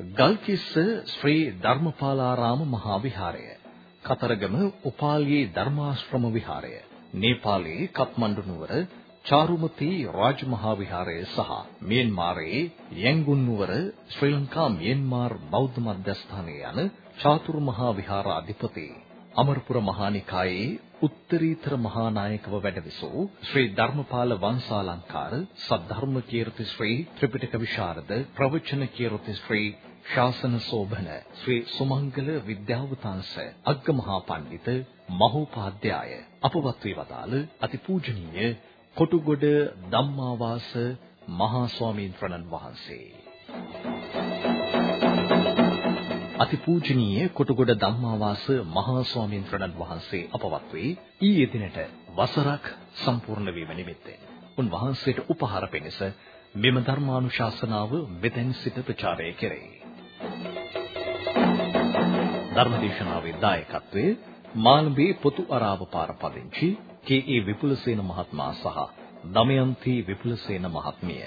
ගල්කිස්ස ශ්‍රී ධර්මපාලාරාම මහා විහාරය කතරගම උපාලියේ ධර්මාශ්‍රම විහාරය. නේපාලයේ කත්මණ්ඩු නුවර චාරුමති රාජමහා විහාරය සහ මියන්මාරයේ යැන්ගුන් නුවර ශ්‍රී ලංකා මියන්මාර් බෞද්ධ මධ්‍යස්ථානයේ යන චාතුරු මහා විහාරාධිපති අමරපුර මහානිකායේ උත්තරීතර මහා නායකව වැඩවිසූ ශ්‍රී ධර්මපාල වංශාලංකාර සද්ධර්ම කීර්ති ශ්‍රී ත්‍රිපිටක විශාරද ප්‍රවචන කීර්ති ශ්‍රී ශාසන සෝභන ශ්‍රී සුමංගල විද්‍යාවතාංශ අග්ගමහා පඬිත මහෝපාද්‍යය අපවත් වී වදාළ අතිපූජනීය කොටුගොඩ ධම්මාවාස මහා ස්වාමීන් වහන්සේ. අතිපූජනීය කොටුගොඩ ධම්මාවාස මහා ස්වාමීන් වහන්සේ අපවත් වේ ඊයේ දිනට වසරක් සම්පූර්ණ වීම නිමිත්තෙන් උන්වහන්සේට උපහාර පිණිස මෙම ධර්මානුශාසනාව මෙතෙන් සිට ප්‍රචාරය කෙරේ. ධර්මදේශනාවේ දායකත්වයේ මාළඹේ පොතු අරාව පාර පදිංචි කේ.ඒ. විපුලසේන මහත්මයා සහ දමයන්ති විපුලසේන මහත්මිය.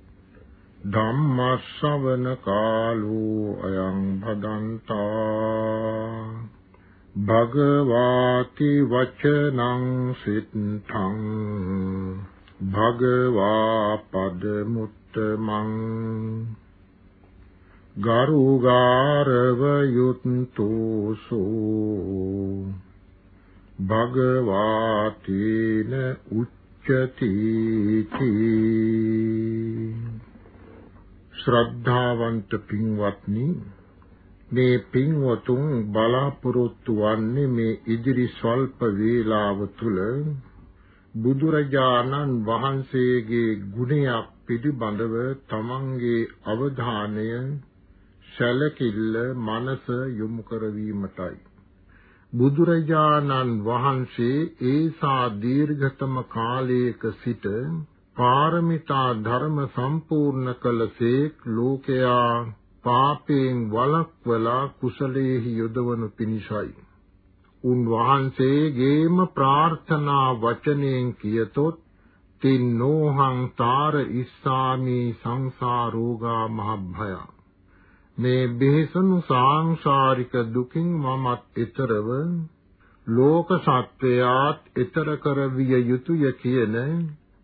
ධම්මස්සවන කාලෝ අයං භදන්තා භගවාති වචනං සිත්තං භගවා පදමුත්තමං ගරුගාරව යුත්තෝසෝ භගවාතීන උච්චති ශ්‍රද්ධාවන්ත පින්වත්නි මේ පින්වතුන් බලාපොරොත්තු වන්නේ මේ ඉදිරි ස්වල්ප වේලාව තුල බුදුරජාණන් වහන්සේගේ ගුණයක් පිළිබඳව තමන්ගේ අවධානය සැලකිල්ල මනස යොමු කරවීමටයි. බුදුරජාණන් වහන්සේ ඒසා දීර්ඝතම කාලයක සිට පාරමිතා ධර්ම සම්පූර්ණ කළසේක් ලෝකයා පාපයෙන් වළක්වලා කුසලයේහි යොදවනු පිණිසයි. උන්වහන්සේගේම ප්‍රාර්ථනා වචනයෙන් කියතොත් තින්නෝහං තාර ඉස්සාමි සංසාරෝගා මහභයා මේ බෙහෙසුණු සාංශාරික දුකින් මමත් ඊතරව ලෝක සත්වයාත් ඊතර කරවිය යුතුය කියන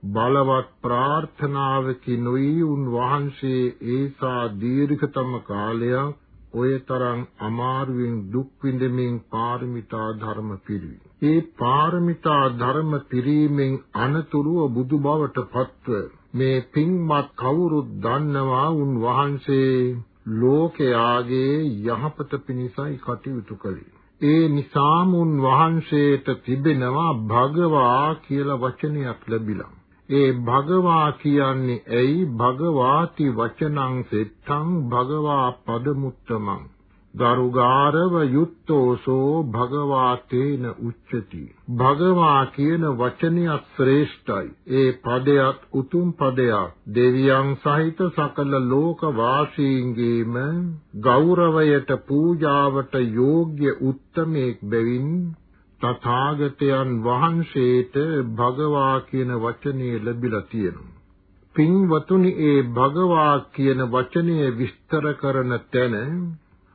බලවත් ප්‍රාර්ථනාවකිනුයි උන් වහන්සේ ඒසා දීර්ඝතම කාලයක් ඔය තරම් අමාරුවෙන් දුක් විඳමින් පාරමිතා ධර්ම පිළිවි. ඒ පාරමිතා ධර්ම පිරීමෙන් අනතුරුව බුදු බවට පත්ව මේ පින්වත් කවුරුත් දන්නවා උන් වහන්සේ ලෝකයාගේ යහපත පිණිසයි කටයුතු කළේ. ඒ නිසාම උන් වහන්සේට තිබෙනවා භගවා කියලා වචනයක් ලැබිලා. ඒ භගවා කියන්නේ ඇයි? භගවාති වචනං සෙත්තං භගවා පදමුත්තමං. ගරුගාරව යුත්තෝසෝ භගවා තේන උච්චති. භගවා කියන වචනය ශ්‍රේෂ්ඨයි. ඒ පදයක් උතුම් පදයක්. දෙවියන් සහිත සකල ලෝක වාසීන්ගේම ගෞරවයට පූජාවට යෝග්‍ය උත්තමෙක් බැවින් තථාගතයන් වහන්සේට භගවා කියන වචනය ලැබිලා තියෙනවා පින්වතුනි ඒ භගවා කියන වචනය විස්තර කරන තැන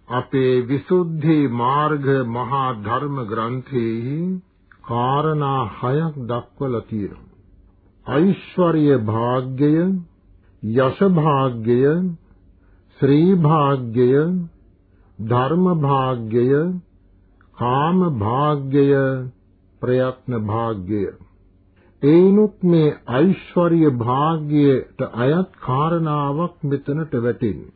අපේ විසුද්ධි මාර්ග මහා ධර්ම ග්‍රන්ථයේ කාරණා හයක් දක්වලා තියෙනවා. ඓශ්වර්ය භාග්‍යය, යශ භාග්‍යය, ශ්‍රී භාග්‍යය, ධර්ම භාග්‍යය, කාම භාග්‍යය, ප්‍රයත්න භාග්‍යය. ඒනුත් මේ ඓශ්වර්ය භාග්‍යයට අයත් කාරණාවක් මෙතනට වැටෙන්නේ.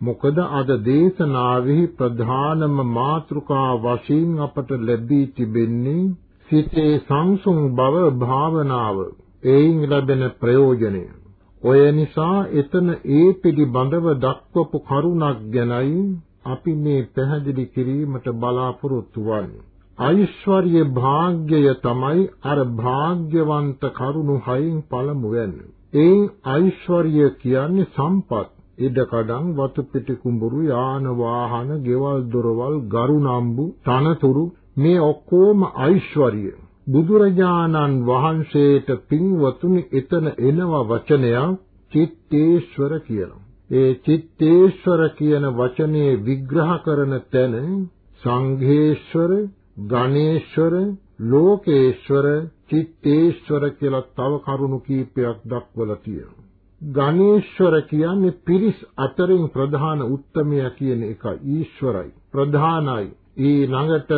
මොකද අද දේශනාවෙහි ප්‍රධානම මාතෘකා වශයෙන් අපට ලැබී තිබෙන්නේ සිතේ සංසුන් බව භාවනාව එයින් ලැබෙන ප්‍රයෝජනය ඔය නිසා එතන ඒ පිළිබඳව දක්වපු කරුණක් ගැනයි අපි මේ පැහැදිලි කිරීමට බලාපොරොත්තු වෙන්නේ. ඓශ්වර්ය භාග්‍යය තමයි අර භාග්‍යවන්ත කරුණු හයින් පළමු වෙන්නේ. ඒ ඓශ්වර්ය කියන්නේ සම්පත්. ඉඩකඩම් වතු පිටි කුඹුරු යාන වාහන ගෙවල් දොරවල් ගරු නම්බු තනතුරු මේ ඔක්කොම ඓශ්වර්ය බුදුරජාණන් වහන්සේට පින්වතුනි එතන එනවා වචනයක් චිත්තේශ්වර කියලා. ඒ චිත්තේශ්වර කියන වචනේ විග්‍රහ කරන තැන සංඝේශ්වර, ගණේශ්වර, ලෝකේශ්වර, චිත්තේශ්වර කියලා තව කරුණු කීපයක් දක්වලා තියෙනවා. ගණේශ්වර කියන්නේ පිරිස් අතරින් ප්‍රධාන උත්තමයා කියන එකයි ඊශ්වරයි. ප්‍රධානයි. ඊළඟට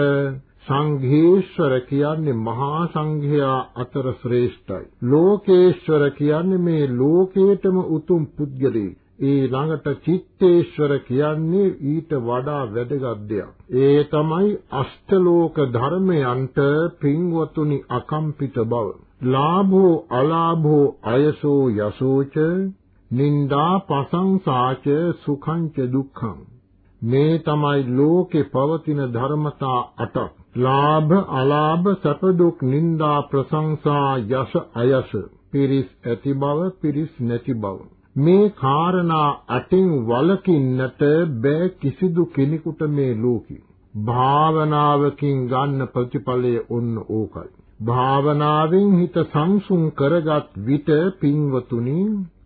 සංඝේශ්වර කියන්නේ මහා සංඝයා අතර ශ්‍රේෂ්ඨයි. ලෝකේශ්වර කියන්නේ මේ ලෝකේටම උතුම් පුද්ගලෙක් ඒ ළඟට චිත්තේශ්වර කියන්නේ ඊට වඩා වැදගත් දෙයක්. ඒ තමයි අෂ්ටලෝක ධර්මයන්ට පින්වතුනි අකම්පිත බව. ලාභෝ අලාභෝ අයසෝ යසෝච නින්දා පසංසාච සුඛංච දුක්ඛං මේ තමයි ලෝකේ පවතින ධර්මතා අටක් ලාභ අලාභ සැප දුක් නිന്ദා ප්‍රශංසා යස අයස පිරිස් ඇති බව පිරිස් නැති බව මේ කාරණා අටින් වලකින්නට බෑ කිසිදු කෙනෙකුට මේ ලෝකේ භාවනාවකින් ගන්න ප්‍රතිඵලය ඔන්න ඕකයි භාවනාවෙන් හිත සංසුන් කරගත් විට පින්වතුනි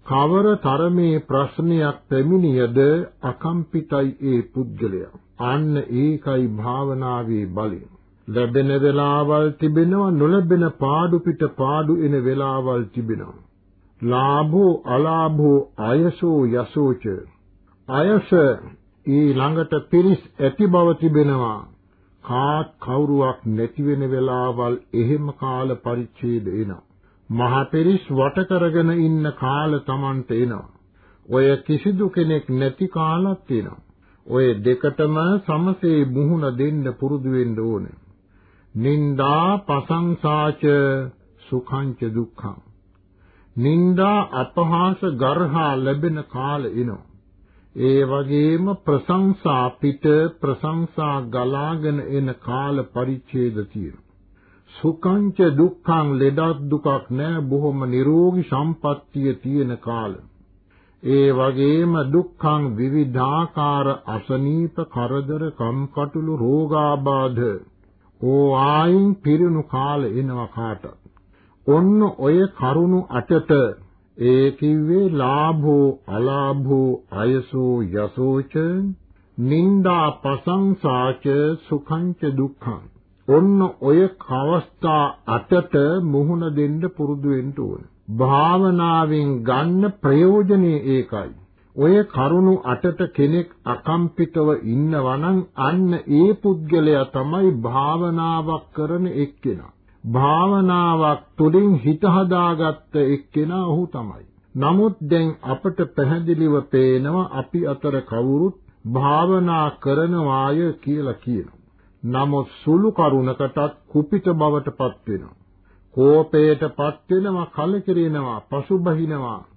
කවර තරමේ ප්‍රශ්නයක් පැමිණියද අකම්පිතයි ඒ පුද්ගලයා. අන්න ඒකයි භාවනාවේ බලය. ලැබෙන වෙලාවල් තිබෙනවා නොලැබෙන පාඩු පිට පාඩු එන වෙලාවල් තිබෙනවා. ලාභෝ අලාභෝ අයසෝ යසෝච අයස ඊ ළඟට පිරිස් ඇති බව තිබෙනවා. කාත් කවුරුවක් නැති වෙන වෙලාවල් එහෙම කාල පරිච්ඡේද එනවා. මහ පෙරිස් වට කරගෙන ඉන්න කාල Tamanට එනවා. ඔය කිසිදු කෙනෙක් නැති කාලත් එනවා. ඔය දෙකටම සමසේ මුහුණ දෙන්න පුරුදු වෙන්න ඕනේ. නින්දා පසංසාච සුඛංච දුක්ඛං. නින්දා අපහාස ගර්හා ලැබෙන කාල එනවා. ඒ වගේම ප්‍රශංසා පිට ප්‍රශංසා ගලාගෙන එන කාල පරිච්ඡේද තියෙනවා. සුඛංච දුක්ඛං ලෙඩක් දුකක් නැහැ බොහොම නිරෝගී සම්පත්තිය තියෙන කාල. ඒ වගේම දුක්ඛං විවිධාකාර අසනීප කරදර කම්කටොළු රෝගාබාධ ඕ ආයින් පිරුණු කාල එනවා කාට. ඔන්න ඔය කරුණු අටට ඒ කිව්වේ ලාභෝ අලාභෝ අයසෝ යසෝච නින්දා පසංසාච සුඛංච දුක්ඛං ඔන්න ඔය අවස්ථා අටට මුහුණ දෙන්න පුරුදු වෙන්න ඕන. භාවනාවෙන් ගන්න ප්‍රයෝජනේ ඒකයි. ඔය කරුණු අටට කෙනෙක් අකම්පිතව ඉන්නවනම් අන්න ඒ පුද්ගලයා තමයි භාවනාවක් කරන එක්කෙනා. භාවනාවක් තුළින් හිත හදාගත්ත එක්කෙනා ඔහු තමයි. නමුත් දැන් අපට පැහැදිලිව පේනවා අපි අතර කවුරුත් භාවනා කරනවාය කියලා කියනවා. නමුත් සුළු කරුණකටත් කුපිත බවටපත් වෙනවා. කෝපයටපත් වෙනවා, කලකිරෙනවා, පසුබහිනවා.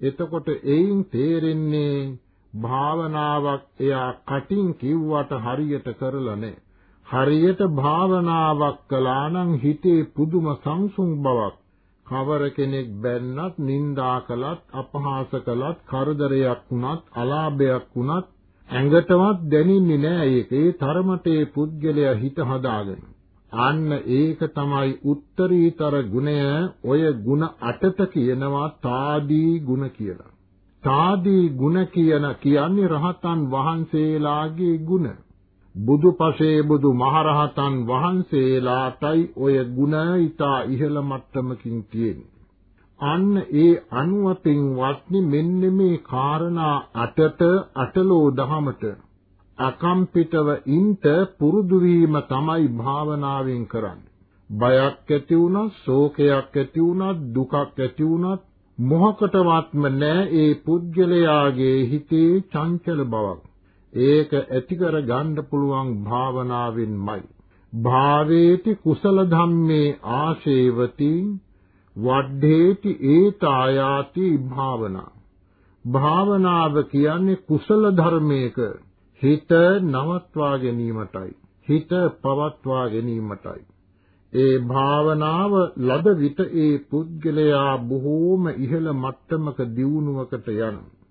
එතකොට එයින් තේරෙන්නේ භාවනාවක් එයා කටින් කිව්වට හරියට කරලා නැහැ. හරියට භාවනාවක් කළා නම් හිතේ පුදුම සංසුන් බවක් කවර කෙනෙක් බැන්නත් නිඳා කළත් අපහාස කළත් කරදරයක් වුණත් අලාභයක් වුණත් ඇඟටවත් දැනෙන්නේ නෑ ඒක. ඒ තරමට ඒ පුද්ගලයා හිත හදාගෙන. අන්න ඒක තමයි උත්තරීතර ගුණය. ඔය ගුණ අටට කියනවා තාදී ගුණ කියලා. තාදී ගුණ කියන කියන්නේ රහතන් වහන්සේලාගේ ගුණ. බුදුපසේ බුදු මහරහතන් වහන්සේලාටයි ඔය ගුණ ඊට ඉහළ මට්ටමකින් තියෙන්නේ. අන්න ඒ අනුව පින්වත්නි මෙන්න මේ කාරණා අටට අටලෝ දහමට අකම්පිතව ඉන්ට පුරුදු වීම තමයි භාවනාවෙන් කරන්නේ. බයක් ඇති වුණත්, ශෝකයක් ඇති වුණත්, දුකක් ඇති වුණත් මොහකටවත්ම නෑ ඒ පුද්ගලයාගේ හිතේ චංචල බවක්. ඒක ඇති කර ගන්න පුළුවන් භාවනාවෙන්මයි. භාවේති කුසල ධම්මේ ආශේවති වඩ්ඩේති ඒතායාති භාවනා. භාවනාව කියන්නේ කුසල ධර්මයක හිත නවත්වා ගැනීමටයි හිත පවත්වා ගැනීමටයි. ඒ භාවනාව ලද විට ඒ පුද්ගලයා බොහෝම ඉහළ මට්ටමක දියුණුවකට යනවා.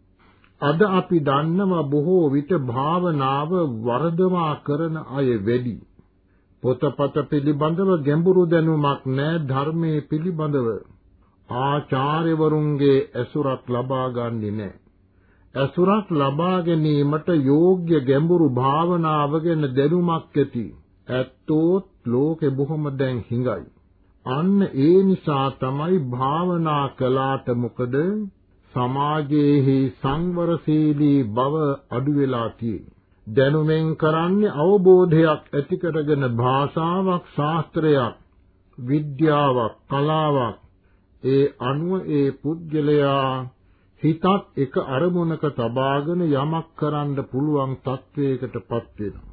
අද අපි දන්නව බොහෝ විට භාවනාව වර්ධවා කරන අය වැඩි. පොතපත පිළිබඳව ගැඹුරු දැනුමක් නැහැ ධර්මයේ පිළිබඳව. ආචාර්යවරුන්ගේ ඇසුරක් ලබා ගන්නේ නැහැ. ඇසුරක් ලබා ගැනීමට යෝග්‍ය ගැඹුරු භාවනාව ගැන දැනුමක් ඇති. ඇත්තෝත් ලෝකෙ බොහොම දැන් හිඟයි. අන්න ඒ නිසා තමයි භාවනා කළාට මොකද සමාජයේහි සංවරශීලී බව අඩු වෙලා තියෙන්නේ. දැනුමෙන් කරන්නේ අවබෝධයක් ඇති කරගෙන භාෂාවක් ශාස්ත්‍රයක් විද්‍යාවක් කලාවක් ඒ අනුව ඒ පුද්ගලයා හිතත් එක අරමුණක තබාගෙන යමක් කරන්න පුළුවන් තත්වයකටපත් වෙනවා.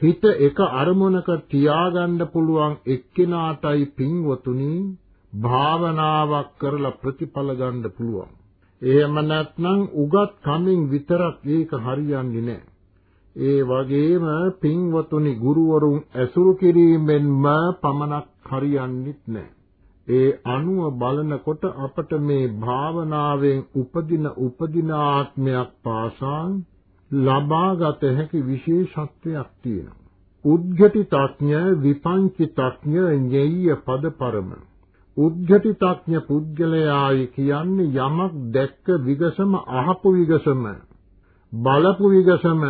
හිත එක අරමුණක තියාගන්න පුළුවන් එක්කිනාටයි පින්වතුනි භාවනාවක් කරලා ප්‍රතිඵල ගන්න පුළුවන්. එහෙම නැත්නම් උගත් කමින් විතරක් ඒක හරියන්නේ නැහැ. ඒ වගේම පින්වතුනි ගුරුවරුන් ඇසුරු කිරීමෙන්ම පමණක් හරියන්නේත් නැහැ. ඒ අනුව බලනකොට අපට මේ භාවනාවෙන් උපදින උපදින ආත්මයක් පාසා ලබාගත හැකි විශේෂත්වයක් තියෙනවා. උද්ඝටිතඥ විපංචිතඥ ඤෙය්‍ය පදපරම උද්ඝටිතඥ පුද්ගලයායි කියන්නේ යමක් දැක්ක විගසම අහපු විගසම බලපු විගසම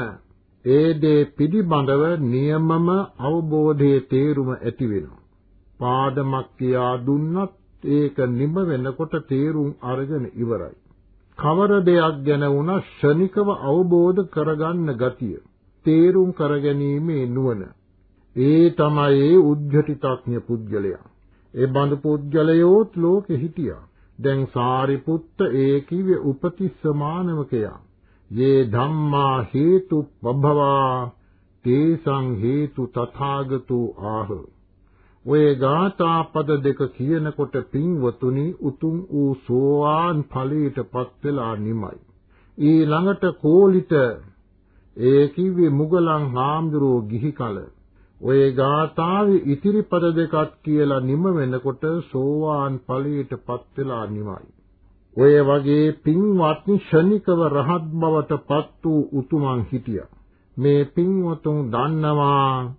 ඒ දේ පිළිබඳව නියමම අවබෝධයේ තේරුම ඇති වෙනවා. පාදමක් කියා දුන්නත් ඒක නිම වෙනකොට තේරුම් අරගෙන ඉවරයි. කවර දෙයක් ගැන වුණා ශනිකව අවබෝධ කරගන්න ගතිය. තේරුම් කරගැනීමේ නුවණ. ඒ තමයි උද්ඝටිතඥ පුද්ගලයා. ඒ බඳු පුද්ගලයෝත් ලෝකෙ හිටියා. දැන් සාරිපුත්ත ඒ කිව්වේ උපතිස්සමානවකයා. යේ ධම්මා හේතු පබ්බවා තේසං හේතු තථාගතෝ ආහ. ඔය ගාථා පද දෙක කියනකොට පින්වතුනි උතුම් වූ සෝවාන් ඵලයටපත් වෙලා නිමයි. ඊළඟට කෝලිට ඒ කිව්වේ මුගලන් හාමුදුරුවෝ ගිහි කල ඔය ගාථාවේ ඉතිරි පද දෙකක් කියලා නිම වෙනකොට සෝවාන් ඵලයටපත් වෙලා නිමයි. ඔය වගේ පින්වත්නි ශනිකව රහත් බවට පත් වූ උතුමන් හිටියා. මේ පින්වතුන් දන්නවා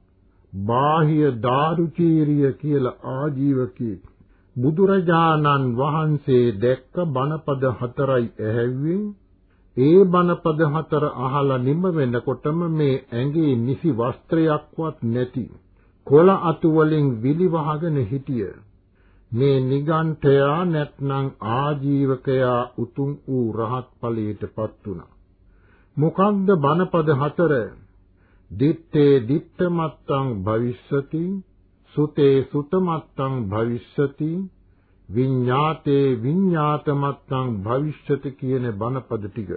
බාහ්‍ය දාරුචීරිය කියලා ආජීවකී බුදුරජාණන් වහන්සේ දැක්ක බණපද හතරයි ඇහැව්වේ ඒ බණපද හතර අහලා නිම වෙනකොටම මේ ඇඟේ නිසි වස්ත්‍රයක්වත් නැති කොළ අතු වලින් විලි වහගෙන හිටිය. මේ නිගණ්ඨයා නැත්නම් ආජීවකයා උතුම් වූ රහත් ඵලයටපත් වුණා. මොකක්ද බණපද හතර? දිත්තේ දිත්තමත්තං භවිස්සති සුතේ සුතමත්තං භවිස්සති විඤ්ඤාතේ විඤ්ඤාතමත්තං භවිෂ්‍යති කියන බණපද ටික.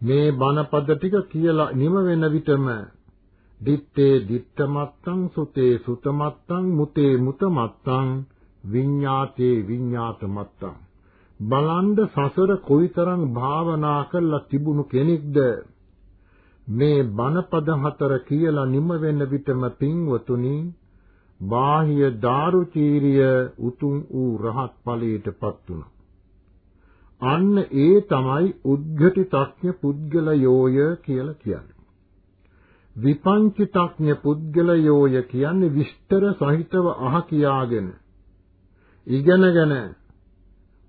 මේ බණපද ටික කියලා නිම වෙන විටම දිත්තේ දිත්තමත්තං සුතේ සුතමත්තං මුතේ මුතමත්තං විඤ්ඤාතේ විඤ්ඤාතමත්තං. බලන්ද සසර කොයිතරම් භාවනා කරලා තිබුණු කෙනෙක්ද? මේ බණපද හතර කියලා නිම වෙන විටම පින්වතුනි බාහ්‍ය දාරුචීරිය උතුම් වූ රහත් ඵලයටපත් වුණා. අන්න ඒ තමයි උද්ඝටිතඥ පුද්ගලයෝය කියලා කියන්නේ. විපංචිතඥ පුද්ගලයෝය කියන්නේ විස්තර සහිතව අහ කියාගෙන ඉගෙනගෙන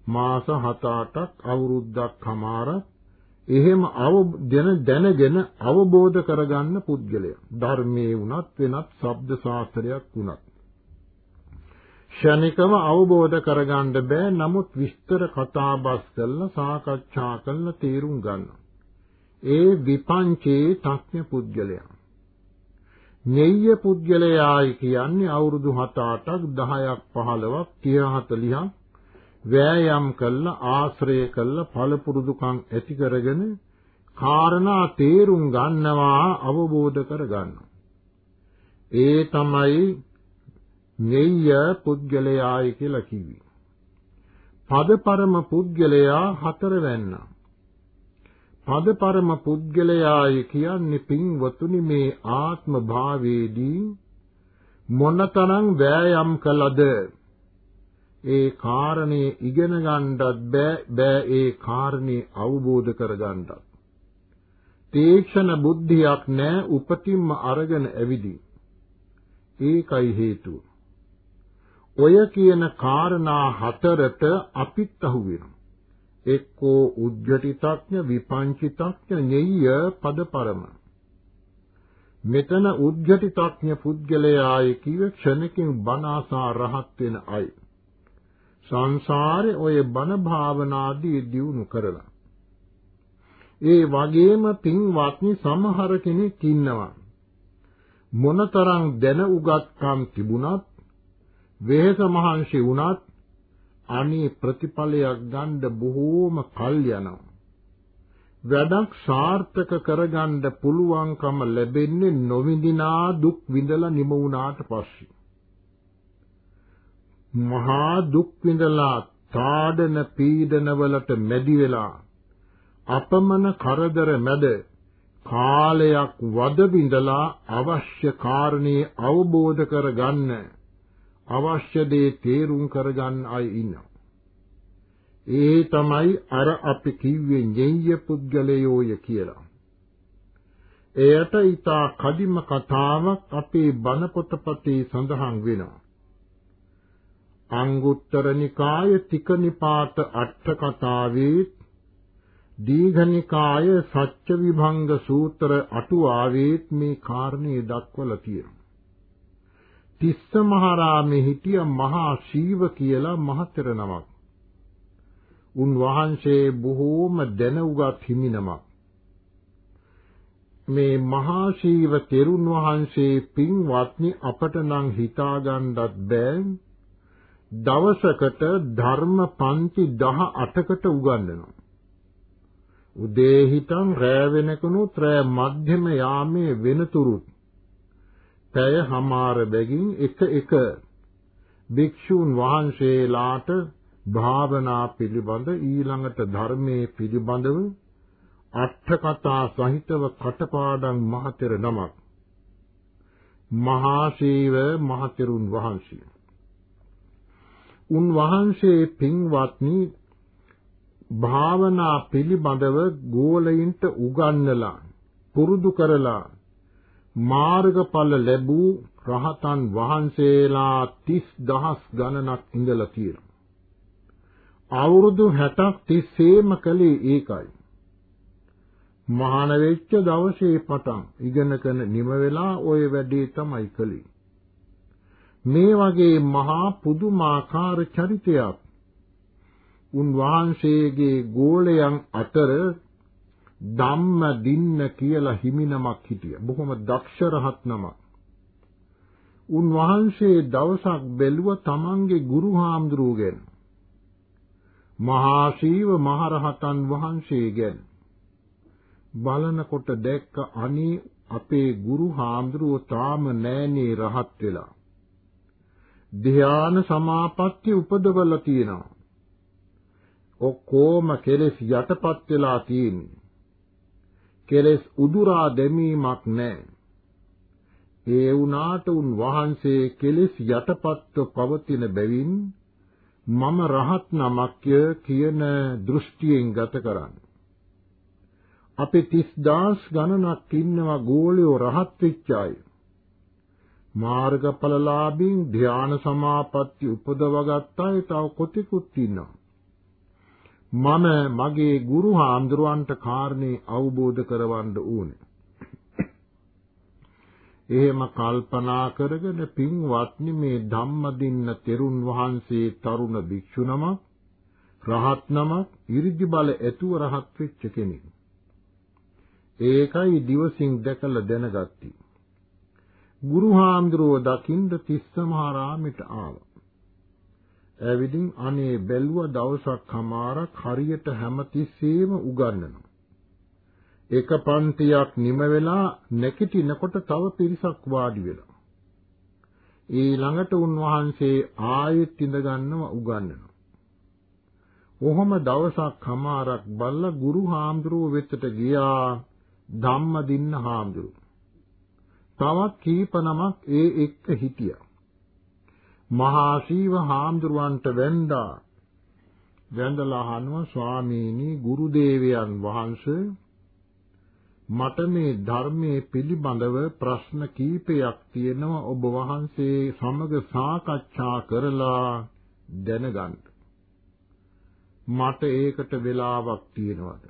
මාස 7-8ක් අවුරුද්දක් හමාරක් එහෙම අව දැනගෙන අවබෝධ කරගන්න පුද්ගලයා ධර්මයේ වුණත් වෙනත් ශබ්ද ශාස්ත්‍රයක් වුණත් ක්ෂණිකව අවබෝධ කරගන්න බෑ නමුත් විස්තර කතා බස් කරලා සාකච්ඡා කරලා තේරුම් ගන්න. ඒ විපංචේ තඥ පුද්ගලයා. ඤෙය්‍ය පුද්ගලයායි කියන්නේ අවුරුදු 7-8ක් 10ක් 15ක් 30 40ක් වෑයම් කළා ආශ්‍රය කළා ඵලපුරුදුකම් ඇති කරගෙන කාරණා තේරුම් ගන්නවා අවබෝධ කරගන්නවා. ඒ තමයි ඤෙය්‍ය පුද්ගලයායි කියලා කිව්වේ. පදපරම පුද්ගලයා හතරවැන්නා. පදපරම පුද්ගලයාය කියන්නේ පින්වතුනි මේ ආත්ම භාවයේදී මොනතරම් වෑයම් කළද? ඒ කාරණේ ඉගෙන ගන්නත් බෑ බෑ ඒ කාරණේ අවබෝධ කරගන්නත්. තීක්ෂණ බුද්ධියක් නැහැ උපතින්ම අරගෙන ඇවිදී ඒකයි හේතුව. ඔය කියන කාරණා හතරට අපිත් අහු වෙනවා. එක්කෝ උද්ඝටිතඥ විපංචිතඥ ඤෙය්‍ය පදපරම. මෙතන උද්ඝටිතඥ පුද්ගලයාය කිව ක්ෂණකින් බණ ආසා රහත් වෙන අය. සංසාරේ ඔය බණ භාවනාදී දියුණු කරලා. ඒ වගේම පින්වත්නි සමහර කෙනෙක් ඉන්නවා. මොනතරම් දැන උගත්කම් තිබුණත් වෙහෙස මහන්සි වුණත් අනේ ප්‍රතිඵලයක් ගන්න බොහෝම කල් යනවා. වැඩක් සාර්ථක කරගන්න පුළුවන්කම ලැබෙන්නේ නොවිඳිනා දුක් විඳලා නිම වුණාට පස්සේ. මහා දුක් විඳලා තාඩන පීඩන වලට මැදි වෙලා අපමණ කරදර මැද කාලයක් වද බිඳලා අවශ්‍ය කාරණේ අවබෝධ කරගන්න අවශ්‍ය දේ තේරුම් කරගන්න අය ඉන්නවා. ඒ තමයි අර අපි කිව්වේ ඤෙය්‍ය පුද්ගලයෝය කියලා. එයට ඊතා කදිම කතාවක් අපේ බණ පොතපතේ සඳහන් වෙනවා. අංගුත්තර නිකාය තික නිපාත අට කතාවේ දීඝනිකාය සත්‍ය විභංග සූත්‍ර අටුවාවේත් මේ කාරණේ දක්වලා තියෙනවා. තිස්ස මහරාමේ හිටිය මහා ශීව කියලා මහතෙර නමක්. උන්වහන්සේ බොහෝම දැනුගත් හිමි නමක්. මේ මහා ශීව තෙරුන් වහන්සේ පින්වත්නි අපට නම් හිතා ගන්නත් බෑ දවසකට ධර්ම පන්ති 18කට උගන්වනවා. උදේ හිටන් රෑ වෙනකනුත් රෑ මධ්‍යම යාමේ වෙනතුරුත් පැය හමාර බැගින් එක එක භික්ෂූන් වහන්සේලාට භාවනා පිළිබඳ ඊළඟට ධර්මයේ පිළිබඳව අට කතා සහිතව කටපාඩම් මහතෙර නමක් මහා ශීව මහතෙරුන් වහන්සේ උන්වහන්සේ පින්වත්නි භාවනා පිළිබඳව ගෝලයින්ට උගන්වලා පුරුදු කරලා මාර්ගඵල ලැබූ රහතන් වහන්සේලා 30000 ගණනක් ඉඳලා තියෙනවා. අවුරුදු 60ක් තිස්සේම කළේ ඒකයි. මහාන වෙච්ච දවසේ පටන් ඉගෙනගෙන නිම වෙලා ওই වැඩේ තමයි කළේ. මේ වගේ මහා පුදුමාකාර චරිතයක් උන්වහන්සේගේ ගෝලයන් අතර ධම්ම දින්න කියලා හිමිනමක් හිටිය. බොහොම දක්ෂ රහත් නමක්. උන්වහන්සේ දවසක් බැලුව තමන්ගේ ගුරු හාමුදුරුවෝ මහා ශීව මහරහතන් වහන්සේ ගැන බලනකොට දැක්ක අනේ අපේ ගුරු හාමුදුරුවෝ තාම නෑනේ රහත් වෙලා ධ්‍යාන සමාපatti උපදවලා තියෙනවා. ඔක්කොම කෙලෙස් යටපත් වෙලා තියෙන්නේ. කෙලෙස් උදුරා දැමීමක් නැහැ. ඒ වුණාට උන් වහන්සේ කෙලෙස් යටපත්ව පවතින බැවින් මම රහත් නමක්ය කියන දෘෂ්ටියෙන් ගත කරන්න. අපි 30000 ගණනක් ඉන්නවා ගෝලියෝ රහත් වෙච්ච අය. මාර්ගඵලලාභීන් ධ්‍යාන සමාපatti උපදවගත් අය තව කොටිකුත් ඉන්නවා. මම මගේ ගුරු හාමුදුරුවන්ට කාරණේ අවබෝධ කරවන්න ඕනේ. එහෙම කල්පනා කරගෙන පින්වත්නි මේ ධම්මදින්න තෙරුන් වහන්සේ තරුණ භික්ෂු නමක් රහත් නමක් ඉරිදි බල ඇතුව රහත් වෙච්ච කෙනෙක්. ඒකයි දිවසින් දැකලා දැනගත්තී. ගුරු හාමුදුරුව දකින්න තිස්ස මහරාමෙට ආවා. ඇවිදින් අනේ බැලුව දවසක් හමාරක් හරියට හැමතිස්සෙම උගන්වනවා. එක පන්තියක් නිම වෙලා නැකිටිනකොට තව පිරිසක් වාඩි වෙලා. ඊළඟට උන්වහන්සේ ආයෙත් ඉඳ ගන්නව උගන්වනවා. කොහොම දවසක් හමාරක් බල්ලා ගුරු හාමුදුරුව වෙතට ගියා ධම්මදින්න හාමුදුරුව. තවත් කීප නමක් ඒ එක්ක හිටියා. මහා ශීව හාමුදුරුවන්ට වැඳා වැඳලා අහනවා ස්වාමීනි ගුරු දේවයන් වහන්සේ මට මේ ධර්මයේ පිළිබඳව ප්‍රශ්න කීපයක් තියෙනවා ඔබ වහන්සේ සමග සාකච්ඡා කරලා දැනගන්න. මට ඒකට වෙලාවක් තියෙනවද?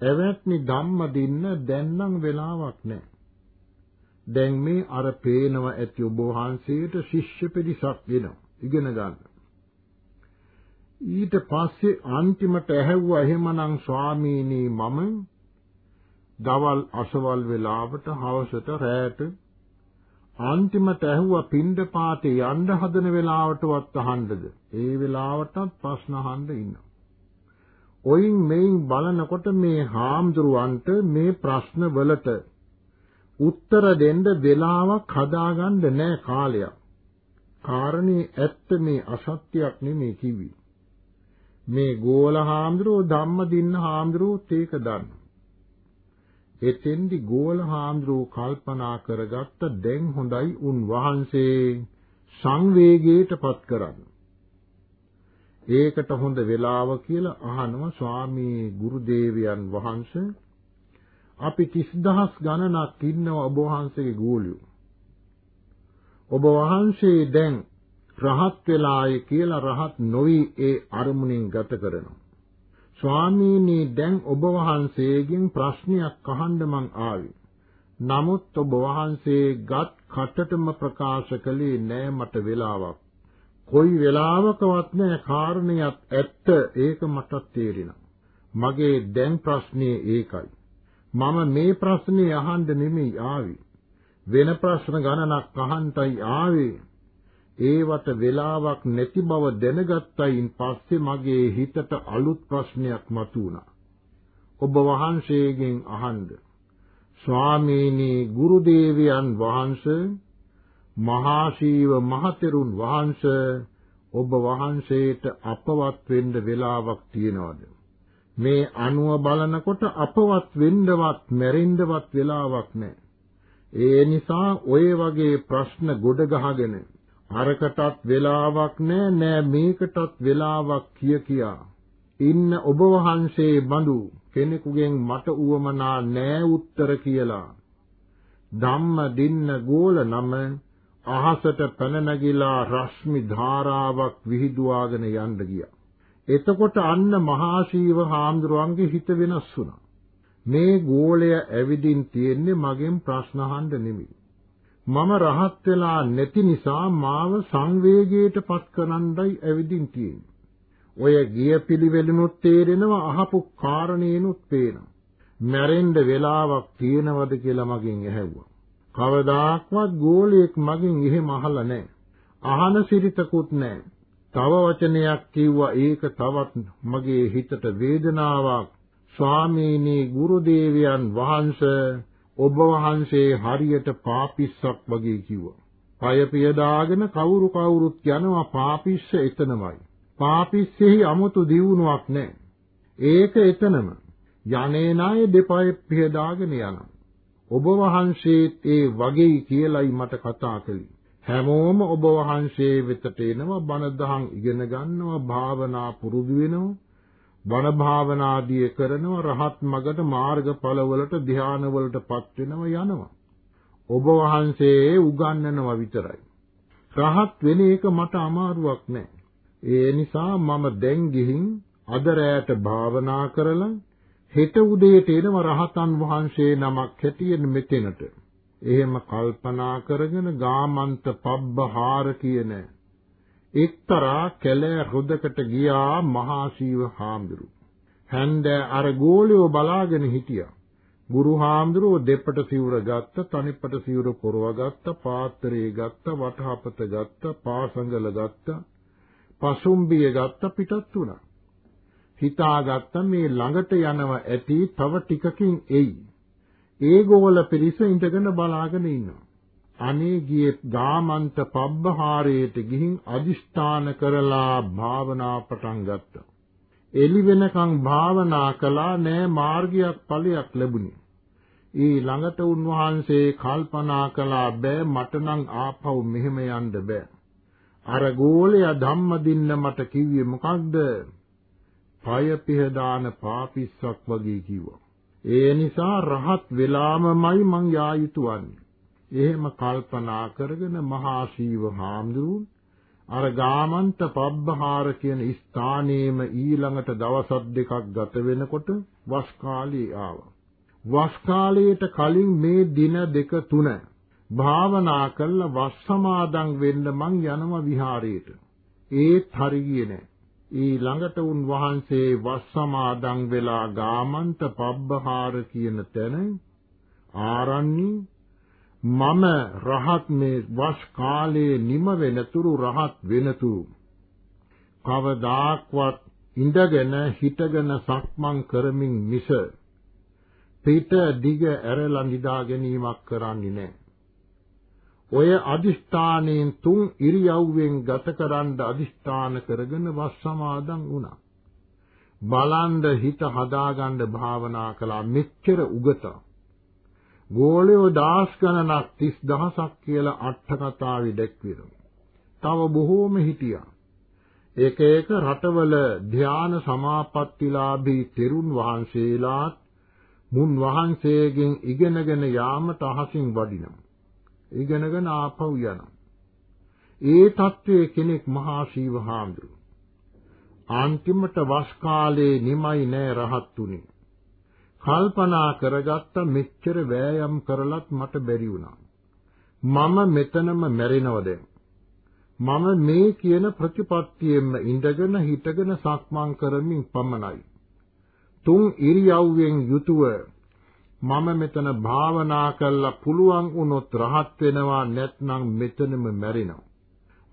එවත්නි ධම්ම දින්න දැන් නම් වෙලාවක් නැහැ. දැන් මේ අර පේනව ඇති ඔබ වහන්සේට ශිෂ්‍ය පිරිසක් වෙනවා. ඉගෙන ගන්න. ඊට පස්සේ අන්තිමට ඇහැව්වා එහෙමනම් ස්වාමීනි මම දවල් අසවල් වෙලාවට හවසට රැයට අන්තිමට ඇහුවා පින්ඩ පාතේ යන්න හදන වෙලාවටවත් අහන්නද ඒ වෙලාවටත් ප්‍රශ්න අහන්න ඉන්නවා ඔයින් මේන් බලනකොට මේ හාමුදුරුවන්ට මේ ප්‍රශ්න වලට උත්තර දෙන්න වෙලාවක් හදාගන්න නෑ කාලයක්. කාරණේ ඇත්ත මේ අසත්‍යයක් නෙමේ කිවි මේ ගෝල හාමුදුරුවෝ ධම්ම දින්න හාමුදුරුවෝත් ඒක දන්නවා එතෙන්දි ගෝල හාමුදුරුවෝ කල්පනා කරගත්ත දැන් හොඳයි උන් වහන්සේ සංවේගයටපත් කරන්න. ඒකට හොඳ වෙලාව කියලා අහනවා ස්වාමී ගුරු දේවයන් වහන්සේ. අපි 30000 ගණනක් ඉන්නවා ඔබ වහන්සේගේ ගෝලියෝ. ඔබ වහන්සේ දැන් රහත් වෙලායි කියලා රහත් නොවි ඒ අරමුණෙන් ගත කරනවා. ස්වාමීනි දැන් ඔබ වහන්සේගෙන් ප්‍රශ්නයක් අහන්න මං ආවේ. නමුත් ඔබ වහන්සේ ගත් කටටම ප්‍රකාශ කළේ නෑ මට වෙලාවක්. කොයි වෙලාවකවත් නෑ කාරණයක් ඇත්ත ඒක මට තේරෙනවා. මගේ දැන් ප්‍රශ්නේ ඒකයි. මම මේ ප්‍රශ්නේ අහන්න නෙමෙයි ආවේ. වෙන ප්‍රශ්න ගණනක් අහන්නයි ආවේ. ඒවට වෙලාවක් නැති බව දැනගත්තයින් පස්සේ මගේ හිතට අලුත් ප්‍රශ්නයක් මතුවුණා. ඔබ වහන්සේගෙන් අහන්න. ස්වාමීනි ගුරු දේවයන් වහන්සේ මහා ශීව මහතෙරුන් වහන්සේ ඔබ වහන්සේට අපවත් වෙන්න වෙලාවක් තියනවද? මේ අනුව බලනකොට අපවත් වෙන්නවත් මැරෙන්නවත් වෙලාවක් නැහැ. ඒ නිසා ඔය වගේ ප්‍රශ්න ගොඩ ගහගෙන අරකටත් වෙලාවක් නෑ නෑ මේකටත් වෙලාවක් කිය කියා ඉන්න ඔබ වහන්සේ බඳු කෙනෙකුගෙන් මට උවමනා නෑ උත්තර කියලා ධම්ම දින්න ගෝල නම අහසට පැන නැගිලා රශ්මි ධාරාවක් විහිදුවාගෙන යන්න ගියා. එතකොට අන්න මහා ශීව හාමුදුරුවන්ගේ හිත වෙනස් වුණා. මේ ගෝලය ඇවිදින් තියෙන්නේ මගෙන් ප්‍රශ්න අහන්න නෙමෙයි. මම රහත් වෙලා නැති නිසා මාව සංවේගයට පත් කරන්නයි ඇවිදින් තියෙන්නේ. ඔය ගිය පිළිවෙලිනුත් තේරෙනවා අහපු කාරණේනුත් පේනවා. මැරෙන්න වෙලාවක් තියෙනවද කියලා මගෙන් ඇහැව්වා. කවදාක්වත් ගෝලයක් මගෙන් එහෙම අහලා නැහැ. අහන සිරිතකුත් නැහැ. තව වචනයක් කිව්වා ඒක තවත් මගේ හිතට වේදනාවක්. ස්වාමීනි ගුරු දේවයන් වහන්සේ ඔබ වහන්සේ හරියට පාපිස්සක් වගේ කිව්වා. පය පියදාගෙන කවුරු කවුරුත් යනවා පාපිස්ස එතනමයි. පාපිස්සෙහි 아무තු දියුණුවක් නැහැ. ඒක එතනම. යන්නේ නාය දෙපය පියදාගෙන යනවා. ඔබ වහන්සේත් ඒ වගේ කියලයි මට කතා කළේ. හැමෝම ඔබ වහන්සේ වෙතට එනවා බණ දහම් ඉගෙන ගන්නවා භාවනා පුරුදු වෙනවා බණ භාවනාදී කරනවා රහත් මගට මාර්ගඵලවලට ධානවලටපත් වෙනව යනවා. ඔබ වහන්සේ උගන්වනවා විතරයි. රහත් වෙන එක මට අමාරුවක් නෑ. ඒ නිසා මම දැන් ගිහින් අද රැයට භාවනා කරලා හෙට උදේට එනව රහතන් වහන්සේ නමක් හැටියෙන් මෙතෙනට. එහෙම කල්පනා කරගෙන ගාමන්ත පබ්බහාර කියන එක්තරා කැලෑ හොදකට ගියා මහා ශීව හාමුදුරු. හැන්ද අර ගෝලියෝ බලාගෙන හිටියා. ගුරු හාමුදුරුව දෙපට සිවුර ගත්ත, තනිපට සිවුර පොරව ගත්ත, පාත්‍රය ගත්ත, වටහපත ගත්ත, පාසඟල ගත්ත, පසුම්බිය ගත්ත පිටත් වුණා. හිතාගත්ත මේ ළඟට යනව ඇති තව ටිකකින් එයි. ඒගොල්ල පිරිස ඉඳගෙන බලාගෙන ඉන්නවා. අනේ ගියේ ගාමන්ත පබ්බහාරයට ගිහින් අදිෂ්ඨාන කරලා භාවනා පටන් ගත්තා. එළි වෙනකන් භාවනා කළා නෑ මාර්ගයක් ඵලයක් ලැබුණේ. ඊ ළඟට උන්වහන්සේ කල්පනා කළා බෑ මට නම් ආපහු මෙහෙම යන්න බෑ. අර ගෝලයා ධම්මදින්න මට කිව්වේ මොකක්ද? පය පිහදාන පාපිස්සක් වගේ කිව්වා. ඒ නිසා රහත් වෙලාමමයි මං යා යුතු වන්නේ. එහෙම කල්පනා කරගෙන මහා ශීව හාමුදුරුවෝ අර ගාමන්ත පබ්බහාර කියන ස්ථානයේම ඊළඟට දවස් දෙකක් ගත වෙනකොට වස් කාලේ ආවා. වස් කාලයට කලින් මේ දින දෙක තුන භාවනා කළ වස් සමාදන් වෙන්න මං යනවා විහාරයට. ඒත් හරියන්නේ නැහැ. ඊළඟට උන් වහන්සේ වස් සමාදන් වෙලා ගාමන්ත පබ්බහාර කියන තැන ආරණ්‍ය මම රහත් මේ වස් කාලයේ නිම වෙනතුරු රහත් වෙනතුරු කවදාක්වත් ඉඳගෙන හිටගෙන සක්මන් කරමින් මිස පිට දිග ඇරලා නිදා ගැනීමක් කරන්නේ නැහැ. ඔය අදිෂ්ඨානයෙන් තුන් ඉරියව්වෙන් ගත කරන්න අදිෂ්ඨාන කරගෙන වස් සමාදන් වුණා. බලන්ද හිත හදාගන්න භාවනා කළා මෙච්චර උගතා ගෝලයෝ දාස් ගණනක් 30000ක් කියලා අට කතාවේ දැක්වෙනවා. තව බොහෝම හිටියා. එක එක රටවල ධ්‍යාන සමාපත්තිලාභී තෙරුන් වහන්සේලාත් මුන් වහන්සේගෙන් ඉගෙනගෙන යාමට අහසින් වඩිනවා. ඉගෙනගෙන ආපහු යනවා. ඒ තත්වයේ කෙනෙක් මහා ශීව හාමුදුරුවෝ. අන්තිමට වස් කාලේ නිමයි නෑ රහත් උනේ. කල්පනා කරගත්ත මෙච්චර වෑයම් කරලත් මට බැරි වුණා. මම මෙතනම මැරෙනවද? මම මේ කියන ප්‍රතිපත්තියෙම ඉඳගෙන හිටගෙන සක්මන් කරමින් පමණයි. තුන් ඉරියව්වෙන් යුතුව මම මෙතන භාවනා කළා පුළුවන් වුණොත් රහත් වෙනවා නැත්නම් මෙතනම මැරෙනවා.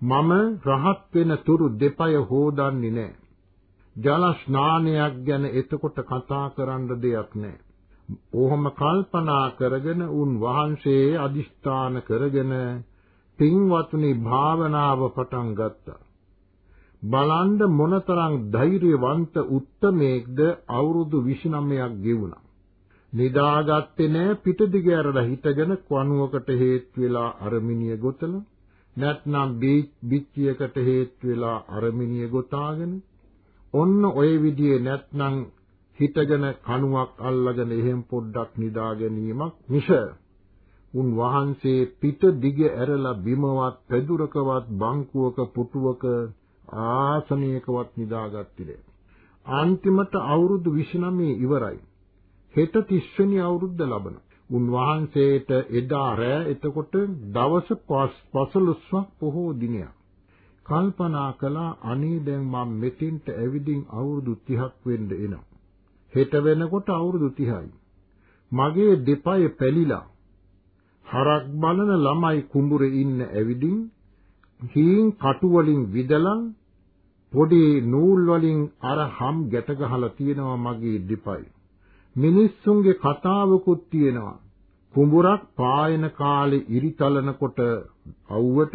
මම රහත් වෙන තුරු දෙපය හොදන්නේ නැහැ. ජල ස්නානයක් ගැන එතකොට කතා කරන්න දෙයක් නැහැ. ඔහොම කල්පනා කරගෙන උන් වහන්සේ අදිස්ථාන කරගෙන පින්වත්නි භාවනාව පටන් ගත්තා. බලන්න මොනතරම් ධෛර්යවන්ත උත්තමයෙක්ද අවුරුදු 29ක් ගෙවුණා. නිදාගත්තේ නෑ පිටදිග ඇරලා හිටගෙන කණුවකට හේත් වෙලා අරමිනිය ගොතල නැත්නම් බිච්චියකට හේත් වෙලා අරමිනිය ගොතාගෙන ඔන්න ඔය විදිහේ නැත්නම් හිටගෙන කණුවක් අල්ලගෙන එහෙම් පොඩ්ඩක් නිදා ගැනීමක් මිස උන් වහන්සේ පිට දිග ඇරලා බිමවත් පෙදුරකවත් බංකුවක පුටුවක ආසනයකවත් නිදාගත්තේ අන්තිමට අවුරුදු 29 ඉවරයි. හෙට 30 වෙනි අවුරුද්ද ලබන උන්වහන්සේට එදා රෑ එතකොට දවස් 15ක් පොහෝ දිනයක් කල්පනා කළා අනේ දැන් මම මෙතෙන්ට ඇවිදින් අවුරුදු 30ක් වෙන්න එනවා. හෙට වෙනකොට අවුරුදු 30යි. මගේ දෙපය පැලිලා හරක් බලන ළමයි කුඹුරේ ඉන්න ඇවිදින් හීන් කටු වලින් විදලන් පොඩි නූල් වලින් අර හම් ගැට ගහලා තියෙනවා මගේ දෙපයි. මිනිස්සුන්ගේ කතාවකුත් තියෙනවා. කුඹුරක් පායන කාලේ ඉරිතලනකොට අවුවට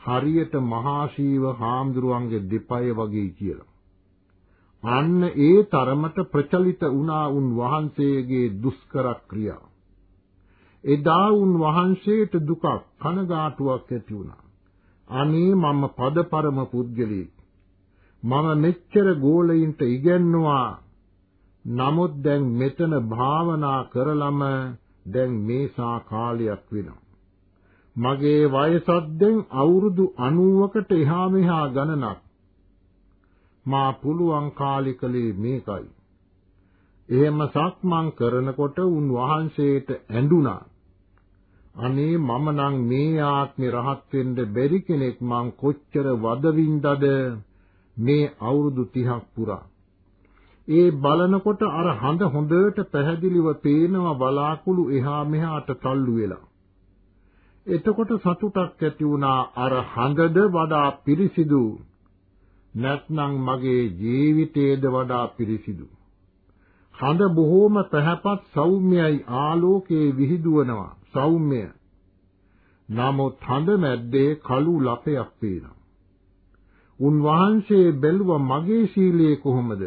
හරියට මහා ශීව හාමුදුරුවන්ගේ දෙපය වගේ කියලා. අන්න ඒ තරමට ප්‍රචලිත වුණා උන් වහන්සේගේ දුෂ්කර ක්‍රියා. එදා උන් වහන්සේට දුකක් කනගාටුවක් ඇති වුණා. අනේ මම පදපරම පුද්ගලෙක්. මම මෙච්චර ගෝලයින්ට ඉගැන්නුවා. නමුත් දැන් මෙතන භාවනා කරලම දැන් මේසා කාලයක් වෙනවා. මගේ වයසත් දැන් අවුරුදු 90කට එහා මෙහා ගණනක්. මා පුළුවන් කාලිකලේ මේකයි. එහෙම සක්මන් කරනකොට උන් වහන්සේට ඇඬුණා. අනේ මම නම් මේ ආත්මේ රහත් වෙන්න බැරි කෙනෙක් මං කොච්චර වදවින්දද මේ අවුරුදු 30ක් පුරා. ඒ බලනකොට අර හඳ හොඳට පැහැදිලිව පේනවා බලාකුළු එහා මෙහාට තල්ලු වෙලා. එතකොට සතුටක් ඇති වුණා අර හඳද වඩා පිරිසිදු. නැත්නම් මගේ ජීවිතයේද වඩා පිරිසිදු. හඳ බොහෝම පැහැපත් සෞම්‍යයි ආලෝකයේ විහිදුවනවා. සෞම්‍ය. නමුත් හඳ මැද්දේ කළු ලපයක් පේනවා. උන්වහන්සේ බැලුව මගේ සීලය කොහොමද?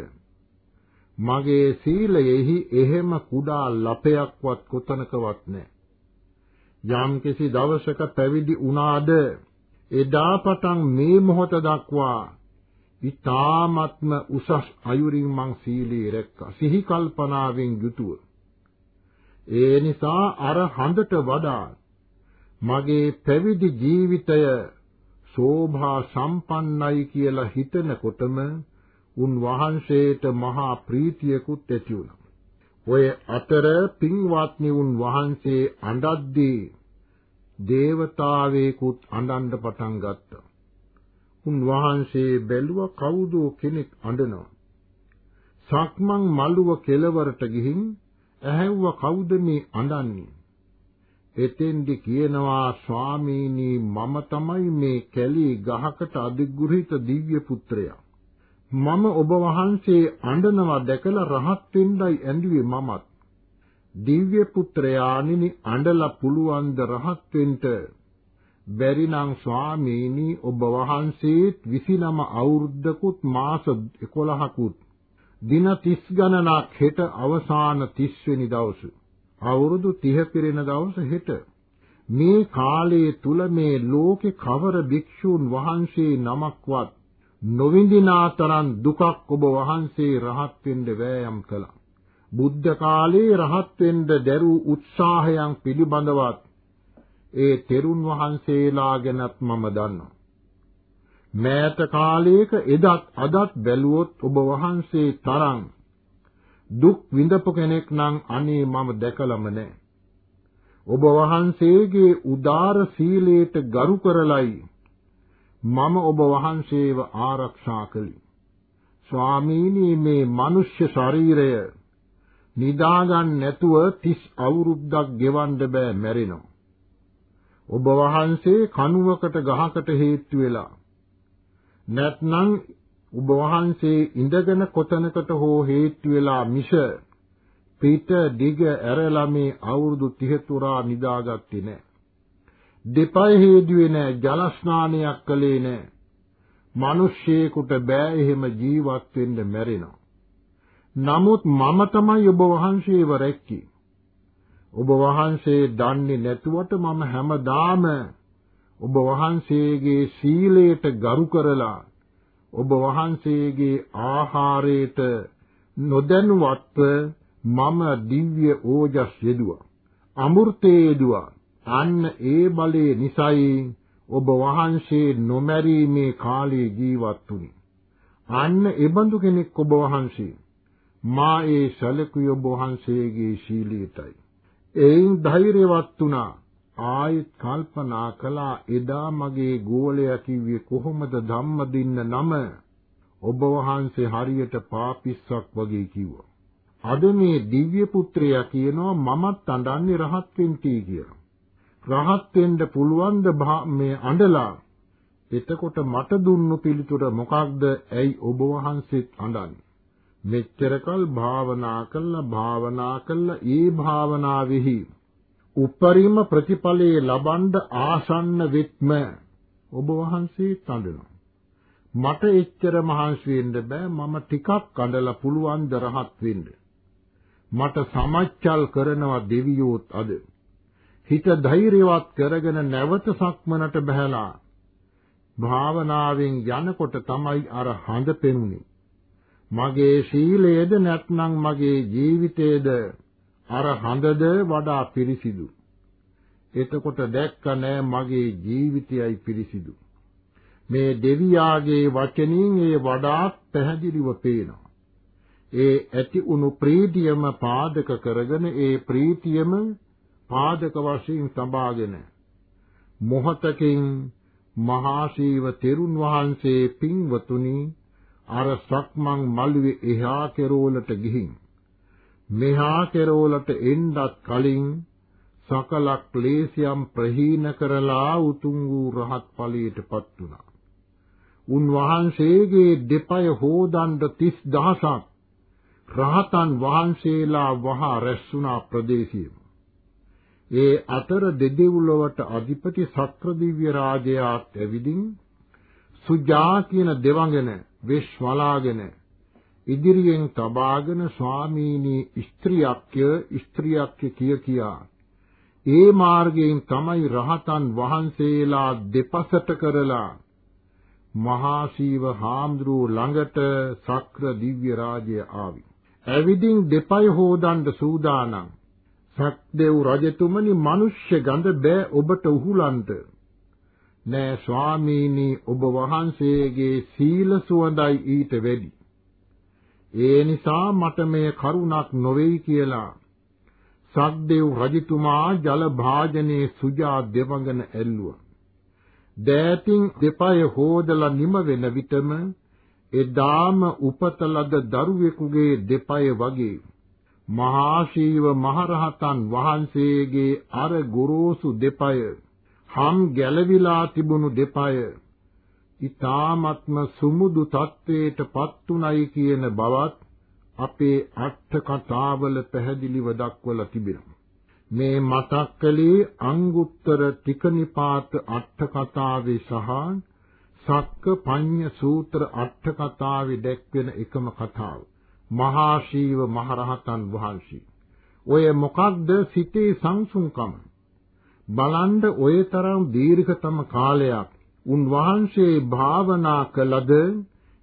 මගේ සීලයෙහි එහෙම කුඩා ලපයක්වත් කොතනකවත් නැහැ. යම්කිසි දවසක පැවිදි වුණාද එදා පටන් මේ මොහොත දක්වා ඊ타ත්ම උසස් අයුරින් මං සීලී රැක්කා සිහි කල්පනාවෙන් යුතුව ඒ නිසා අර හඳට වඩා මගේ පැවිදි ජීවිතය සෝභා සම්පන්නයි කියලා හිතනකොටම උන් වහන්සේට මහා ප්‍රීතියකුත් ඇති වුණා. ඔය අතර පින්වත්නි උන් වහන්සේ අඬද්දී දේවතාවේකුත් අඬන්න පටන් ගත්තා. උන් වහන්සේ බැලුව කවුද කෙනෙක් අඬනවා. සක්මන් මළුව කෙලවරට ගිහින් ඇහැව්ව කවුද මේ අඬන්නේ? එතෙන්දි කියනවා ස්වාමීනි මම තමයි මේ කැලී ගහකට අධිග්‍රහිත දිව්‍ය පුත්‍රයා. මම ඔබ වහන්සේ අඬනවා දැකලා රහත් වෙන්නයි ඇඬුවේ මමත්. දිව්‍ය පුත්‍රයාණෙනි අඬලා පුළුවන් ද රහත් වෙන්න බැරිනම් ස්වාමීනි ඔබ වහන්සේත් 29 අවුරුද්දකුත් මාස 11කුත් දින 30 ගණනක් හෙට අවසාන 30 වෙනි දවසේ. අවුරුදු 30 පිරෙන දවස හෙට. මේ කාලයේ තුල මේ ලෝකේ කවර භික්ෂූන් වහන්සේ නමක්වත් නොවිඳිනා තරම් දුකක් ඔබ වහන්සේ රහත් වෙන්න වෑයම් කළා. බුද්ධ කාලයේ රහත් වෙන්න දැරූ උත්සාහයන් පිළිබඳවත් ඒ තෙරුන් වහන්සේලා ගැනත් මම දන්නවා. මෑත කාලයක එදත් අදත් බැලුවොත් ඔබ වහන්සේ තරම් දුක් විඳපු කෙනෙක් නම් අනේ මම දැකලම නැහැ. ඔබ වහන්සේගේ උදාර සීලයට ගරු කරලයි මම ඔබ වහන්සේව ආරක්ෂා කළේ. ස්වාමීනි මේ මිනිස්්‍ය ශරීරය නිදාගන්න නැතුව 30 අවුරුද්දක් ගෙවන්න බෑ මැරෙනවා. ඔබ වහන්සේ කණුවකට ගහකට හේතු වෙලා නැත්නම් ඔබ වහන්සේ ඉඳගෙන කොතනකට හෝ හේතු වෙලා මිස පිට දිග ඇරලා මේ අවුරුදු 30 තුරා නිදාගත්තේ නැහැ. දෙපය හේදුවේ නැහැ, ජල ස්නානයක් කළේ නැහැ. මිනිස්සෙකුට බෑ එහෙම ජීවත් වෙන්න මැරෙනවා. නමුත් මම තමයි ඔබ වහන්සේව රැක්කේ. ඔබ වහන්සේ දන්නේ නැතුවට මම හැමදාම ඔබ වහන්සේගේ සීලයට ගරු කරලා ඔබ වහන්සේගේ ආහාරයට නොදැනුවත්ව මම දිව්‍ය ඕජස් යෙදුවා. අමෘතේ යෙදුවා. අන්න ඒ බලේ නිසයි ඔබ වහන්සේ නොමැරීමේ කාලේ ජීවත් වුනේ. අන්න එබඳු කෙනෙක් ඔබ වහන්සේ. මා ඒ සැලකුවේ ඔබ වහන්සේගේ ශීලීයටයි. එයින් ධෛර්යවත් වුණා. ආයෙත් කල්පනා කළා එදා මගේ ගෝලයා කිව්වේ කොහොමද ධම්මදින්න නම ඔබ වහන්සේ හරියට පාපිස්සක් වගේ කිව්වා. අද මේ දිව්‍ය පුත්‍රයා කියනවා මමත් අඬන්නේ රහත් වෙන්ටි කියලා. රහත් වෙන්න පුළුවන්ද මේ අඬලා එතකොට මට දුන්නු පිළිතුර මොකක්ද? ඇයි ඔබ වහන්සේත් අඬන්නේ? මෙච්චරකල් භාවනා කළා භාවනා කළා ඒ භාවනාවෙහි උපරිම ප්‍රතිඵලයේ ලබන්න ආසන්න වෙත්ම ඔබ වහන්සේ තඬනවා. මට එච්චර මහන්සි වෙන්න බෑ මම ටිකක් කඳලා පුළුවන් ද රහත් වෙන්න. මට සමච්චල් කරනවා දෙවියෝත් අද. හිත ධෛර්යවත් කරගෙන නැවත සක්මනට බහැලා භාවනාවෙන් යනකොට තමයි අර හඳ පෙනුනේ. මගේ ශීලයේද නැත්නම් මගේ ජීවිතයේද අර හඳද වඩා පිරිසිදු. එතකොට දැක්ක නෑ මගේ ජීවිතයයි පිරිසිදු. මේ දෙවියාගේ වචනින් ඒ වඩාත් පැහැදිලිව පේනවා. ඒ ඇති උණු ප්‍රීතියම පාදක කරගෙන ඒ ප්‍රීතියම පාදක වශයෙන් සබාගෙන මොහතකින් මහා ශීව තෙරුන් වහන්සේ පින්වතුනි අර සක්මන් මළුවේ එහා කෙරෝලට ගිහින් මෙහා කෙරවලට එන්නත් කලින් සකල ක්ලේශයන් ප්‍රහීන කරලා උතුම් වූ රහත් ඵලයටපත් වුණා. උන්වහන්සේගේ දෙපය හෝදණ්ඩ 30000ක් රහතන් වහන්සේලා වහා රැස්ුණා ප්‍රදේශියෙම. ඒ අතර දෙදෙව්ලොවට අධිපති සක්‍රදිව්‍ය රාජයාත් ඇවිදින් සුජා කියන දෙවඟන වෙස් වලාගෙන ඉදිරියෙන් තබාගෙන ස්වාමීනි ස්ත්‍රියක්ය ස්ත්‍රියක්ය කිය කියා ඒ මාර්ගයෙන් තමයි රහතන් වහන්සේලා දෙපසට කරලා මහා ශීව හාමුදුරුව ළඟට සක්‍ර දිව්‍ය රාජ්‍ය ආවි. ඇවිදින් දෙපය හොදන්න සූදානම්. සක්දේව් රජතුමනි මිනිස්්‍ය ගඳ බෑ ඔබට උහුලන්ට. නෑ ස්වාමීනි ඔබ වහන්සේගේ සීල සුවඳයි ඊට වැඩි. ඒ නිසා මට මේ කරුණක් නොවේයි කියලා සක්දේව් රජතුමා ජල භාජනයේ සුජා දෙවඟන ඇල්ලුවා. දෑතින් දෙපය හොදලා නිම වෙන විටම එදාම උපත ලද දරුවෙකුගේ දෙපය වගේ මහා ශීව මහරහතන් වහන්සේගේ අර ගොරෝසු දෙපය හම් ගැලවිලා තිබුණු දෙපය ඊ타ත්ම සුමුදු තත්වයට පත්ුණයි කියන බවත් අපේ අට කතාවල පැහැදිලිව දක්වලා තිබෙනවා. මේ මතක් කළේ අංගුත්තර ටිකනිපාත අට කතාවේ සහ සක්ක පඤ්ඤ සූත්‍ර අට කතාවේ දැක්වෙන එකම කතාව. මහා ශීව මහරහතන් වහන්සේ. ඔය මොකක්ද සිතේ සංසුන්කම? බලන්න ඔය තරම් දීර්ඝතම කාලයක් උන්වහන්සේ භාවනා කළද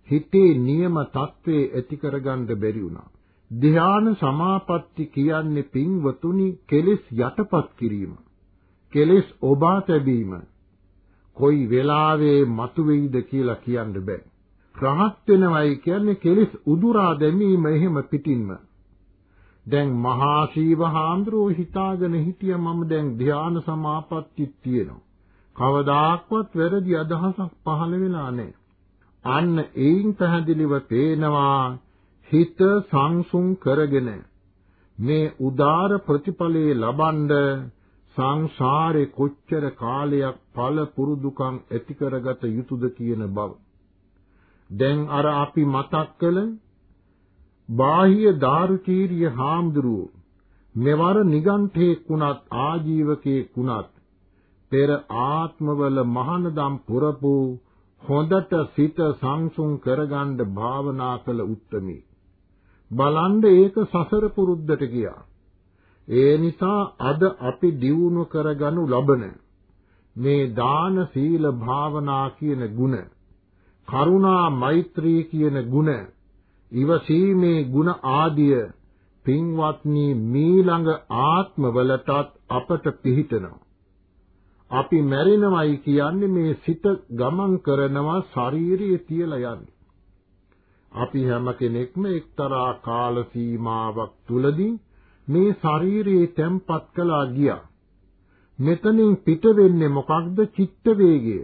හිතේ නියම தત્ත්වේ ඇති කරගන්න බැරි වුණා. ධ්‍යාන සමාපatti කියන්නේ පින්වතුනි කෙලෙස් යටපත් කිරීම. කෙලෙස් ඔබා තැබීම. කොයි වෙලාවේ මතුවේයිද කියලා කියන්න බෑ. රහත් වෙනවයි කියන්නේ කෙලෙස් උදුරා දැමීම එහෙම පිටින්ම. දැන් මහා ශීව හාමුදුරුවෝ හිතාගෙන හිටිය මම දැන් ධ්‍යාන සමාපatti තියෙනවා. කවදාක්වත් වැරදි අදහසක් පහළ වෙලා නැහැ. අන්න ඒයින් පැහැදිලිව පේනවා හිත සංසුන් කරගෙන මේ උදාර ප්‍රතිඵලයේ ලබනද සංසාරේ කොච්චර කාලයක් ඵල පුරුදුකම් ඇති කරගත යුතුද කියන බව. දැන් අර අපි මතක් කළ බාහ්‍ය දාරුචීරිය හාමුදුරුව මෙවර නිගන්ඨේ කුණත් ආජීවකේ කුණත් පෙර ආත්මවල මහානදම් පුරපු හොඳට සිත සංසුන් කරගන්න භාවනා කළ උත්තමී. බලන්න ඒක සසර පුරුද්දට ගියා. ඒ නිසා අද අපි දියුණු කරගනු ලබන මේ දාන සීල භාවනා කියන ගුණ කරුණා මෛත්‍රී කියන ගුණ ඉවසීමේ ගුණ ආදිය පින්වත්නි මීළඟ ආත්මවලටත් අපට පිහිටනවා අපි මැරෙනවයි කියන්නේ මේ සිත ගමන් කරනවා ශාරීරියේ තියලා යන්නේ. අපි හැම කෙනෙක්ම එක්තරා කාල සීමාවක් තුලදී මේ ශාරීරියේ තැම්පත් කළා ගියා. මෙතනින් පිට වෙන්නේ මොකක්ද? චිත්ත වේගය.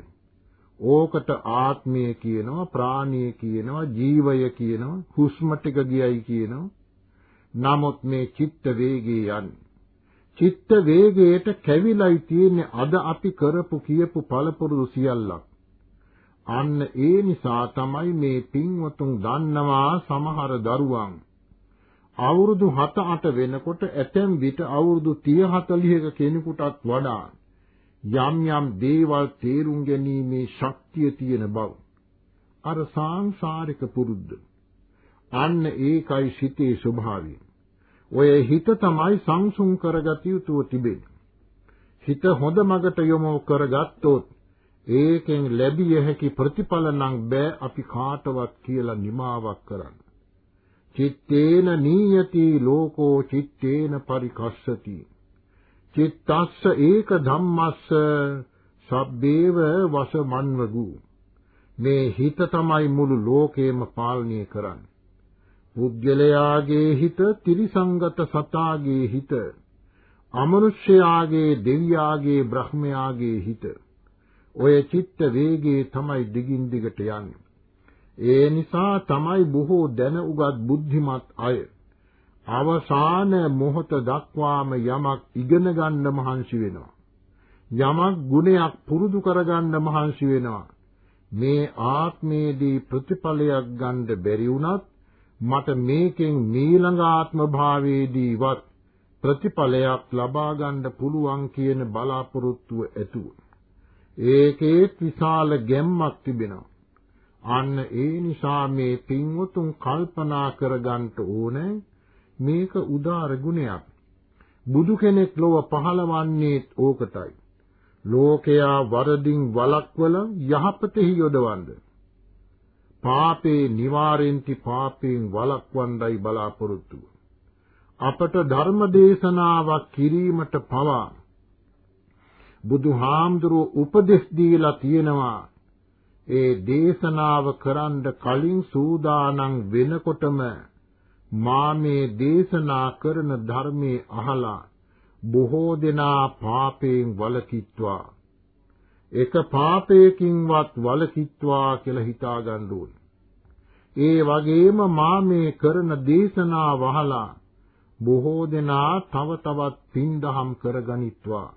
ඕකට ආත්මය කියනවා, ප්‍රාණිය කියනවා, ජීවය කියනවා, හුස්ම ටික ගියයි කියනවා. නමුත් මේ චිත්ත වේගය යන්නේ චිත්ත වේගයට කැවිලයි තියෙන්නේ අද අපි කරපු කියපු පළපුරුදු සියල්ලක්. අන්න ඒ නිසා තමයි මේ පින්වතුන් දන්නවා සමහර දරුවන් අවුරුදු 7-8 වෙනකොට ඇතැම් විට අවුරුදු 30-40ක කෙනෙකුටත් වඩා යම් යම් දේවල් තේරුම් ගැනීමේ ශක්තිය තියෙන බව. අර සාංශාරික පුරුද්ද. අන්න ඒකයි සිතේ ස්වභාවය. ඔය හිත තමයි සංසුන් කරගත යුතුව තිබෙන්නේ. හිත හොඳ මගට යොමු කරගත්තොත් ඒකෙන් ලැබිය හැකි ප්‍රතිඵල නම් බෑ අපි කාටවත් කියලා නිමාවක් කරන්න. චිත්තේන නීයති ලෝකෝ චිත්තේන පරිකස්සති. චිත්තස්ස ඒක ධම්මස්ස සබ්බේව වසමන්වගු. මේ හිත තමයි මුළු ලෝකේම පාලනය කරන්නේ. පුද්ගලයාගේ හිත ත්‍රිසංගත සතාගේ හිත අමනුෂ්‍යයාගේ දෙවියාගේ බ්‍රහ්මයාගේ හිත ඔය චිත්ත වේගයේ තමයි දිගින් දිගට යන්නේ ඒ නිසා තමයි බොහෝ දැන උගත් බුද්ධිමත් අය අවසාන මොහොත දක්වාම යමක් ඉගෙන ගන්න මහන්සි වෙනවා. යමක් ගුණයක් පුරුදු කරගන්න මහන්සි වෙනවා. මේ ආත්මයේදී ප්‍රතිඵලයක් ගන්න බැරි වුණත් මට මේකෙන් මීළඟ ආත්ම භාවයේදීවත් ප්‍රතිඵලයක් ලබා ගන්න පුළුවන් කියන බලාපොරොත්තුව ඇතුව. ඒකේ විශාල ගැම්මක් තිබෙනවා. අන්න ඒ නිසා මේ පින්වතුන් කල්පනා කරගන්න ඕනේ මේක උදාර ගුණයක්. බුදු කෙනෙක් ලොව පහළවන්නේ ඕකටයි. ලෝකයා වරදින් වළක්වල යහපතෙහි යොදවන්න. පාපේ නිවාරෙන්ති පාපයෙන් වළක්වන්නයි බලාපොරොත්තු. අපට ධර්ම දේශනාවක් කිරීමට පවා බුදුහාමුදුරුව උපදෙස් දීලා තියෙනවා ඒ දේශනාව කරන්න කලින් සූදානම් වෙනකොටම මා මේ දේශනා කරන ධර්මයේ අහලා බොහෝ දෙනා පාපයෙන් වළකිත්වා එක පාපයකින්වත් වළකිත්වා කියලා හිතා ගන්න ඕනේ. ඒ වගේම මා මේ කරන දේශනා වහලා බොහෝ දෙනා තව තවත් පින්දහම් කරගනිත්වා.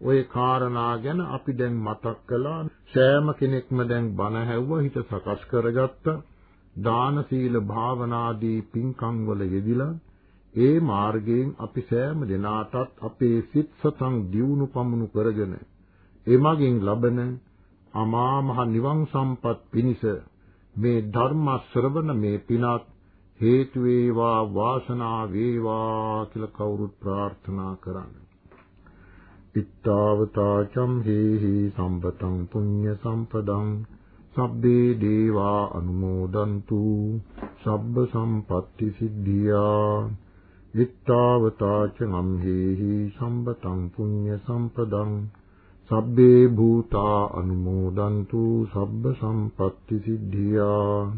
ওই කාරණා ගැන අපි දැන් මතක් කළා. සෑම කෙනෙක්ම දැන් බණ ඇහුවා හිත සකස් කරගත්තා. දාන සීල භාවනාදී පින්කම් වල යෙදිලා ඒ මාර්ගයෙන් අපි සෑම දිනාටත් අපේ සිත් සතන් දියුණු පමුණු කරගෙන එමගින් ලබන අමා මහ නිවන් සම්පත් පිණිස මේ ධර්ම ශ්‍රවණ මේ පිනත් හේතු වේවා වාසනා වේවා කියලා කවුරුත් ප්‍රාර්ථනා කරන්නේ ittavata cam hehi සම්පතං පුඤ්ඤ සම්පදං සබ්බේ දේවා අනුමෝදන්තු. සබ්බ සම්පatti සිද්ධියා. ittavata cam hehi සම්පතං පුඤ්ඤ සම්පදං. සබ්බේ භූතා අනුමෝදන්තු. සබ්බ සම්පatti සිද්ධියා.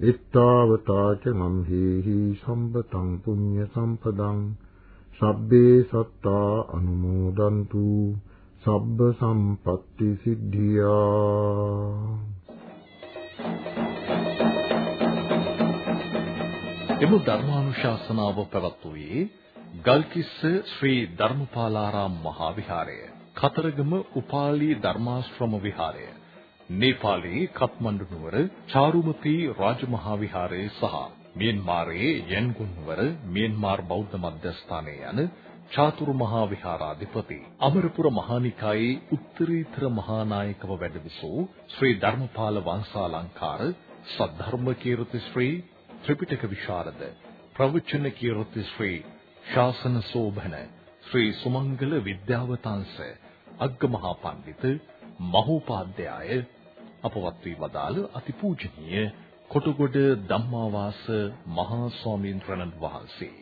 ittavata cam hehi සම්පතං පුඤ්ඤ සම්පදං. සබ්බේ සත්තා අනුමෝදන්තු. සබ්බ සම්පatti සිද්ධියා. එම ධර්මානුශාසනාව පැවැත්වුවේ ගල්කිස්ස ශ්‍රී ධර්මපාලාරාම මහා විහාරය කතරගම උපාලි ධර්මාශ්‍රම විහාරය නේපාලයේ කත්මණ්ඩු නුවර චාරුමති රාජමහා විහාරය සහ මියන්මාරයේ යෙන්ගුන් නුවර මියන්මාර් බෞද්ධ මධ්‍යස්ථානයේ යන චාතුරු මහා විහාරාධිපති අමරපුර මහානිකායේ උත්තරීතර මහානායකව වැඩවිසූ ශ්‍රී ධර්මපාල වංශාලංකාර සද්ධර්ම කීර්ති ශ්‍රී ත්‍රිපිටක විශාරද ප්‍රවචන කීර්ති ශ්‍රී ශාසන සෝභන ශ්‍රී සුමංගල විද්‍යාවතංශ අග්ගමහා පඬිත මහෝපාද්‍යය අපවත් වී වදාළ අතිපූජනීය කොටගොඩ ධම්මාවාස මහා ස්වාමීන් වහන්සේ